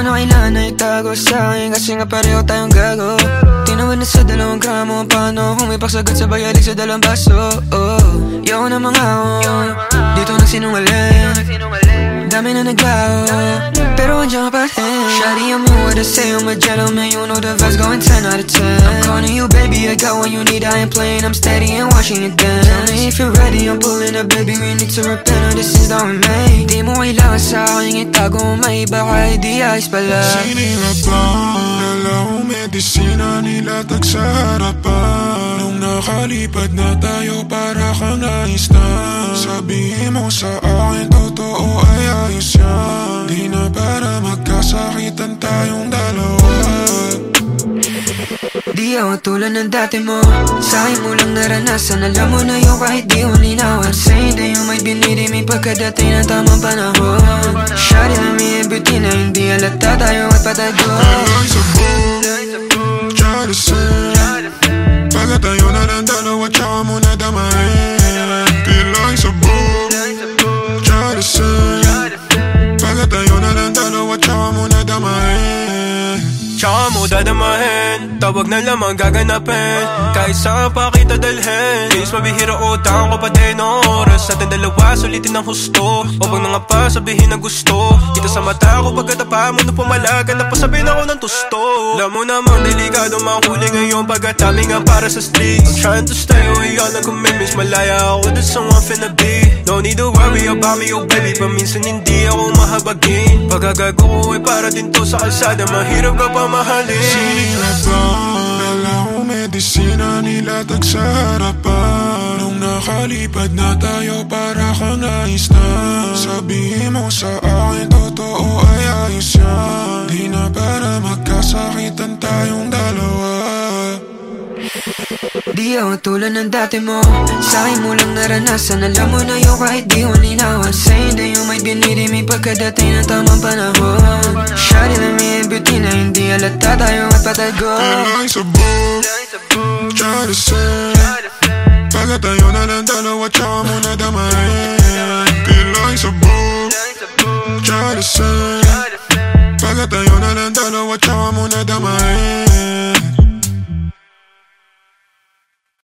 ko na kailangan na itago sa akin Kasi nga pareho tayong gago Tinawid na sa dalawang gramo Paano kung may pagsagot sa bayalig sa dalawang baso oh. Yaw na mga oh. Dito nagsinungaling Dami na naglaho Pero andyan ka pa rin Shawty, I'm in what I say I'm a gentleman, you know the vibes going 10 out of 10 I'm calling you baby, I got what you need I ain't playing, I'm steady and watching it dance. Tell me if you're ready, I'm pulling up baby We need to repent, oh, this is the remake Di mo kailangan sa akin itago May iba kahit di ayos pala Sinira pa Dalawang medisina nilatag sa harapan Nung nakalipad na tayo para kang nais na Sabihin mo sa akin tayong dalawa Di ako tulad ng dati mo. Sa akin mo lang naranasan. Alam mo na yun kahit di ko that you might be needing me Pagkadating ng tamang panahon. Let me in beauty na hindi halata. Tayo at patago. Pilay sa book Try to say Pagkat tayo na ng dalawa dadamahin Tawag na lamang gaganapin. Kahit saan pa kita dalhin Please mabihira utang ko pa din ang oras Sa ating dalawa sulitin ang husto. O pag nga pa sabihin na gusto. Kita sa mata ko pagkatapa mo na pumalagan Na pasabihin ako ng tusto. Alam mo namang delikado manghuli ngayon Pagkatami nga para sa streets. I'm trying to stay away on the commitments Malaya ako dun sa one finna be. No need to worry about me oh baby Paminsan hindi ako mahabagin. Pagkagago ko ay para din to sa kalsada. Mahirap ka pa mahalin. Sinira ba Dalawang medisina nilatag sa harapan Nung nakalipad na tayo para kang nais na. Sabihin mo sa akin totoo Di ako tulad ng dati mo. Sa akin mo lang naranasan. Alam mo na yun kahit di ko linawan you might be needing me Pagkadating ng tamang panahon. Shawty me in beauty na hindi halata tayo at patago Pilay sa book Try to say. Pagkat tayo na ng dalawa Tsaka mo na damahin. Pilay sa book Try to say. Pagkat tayo na ng dalawa Tsaka mo na damahin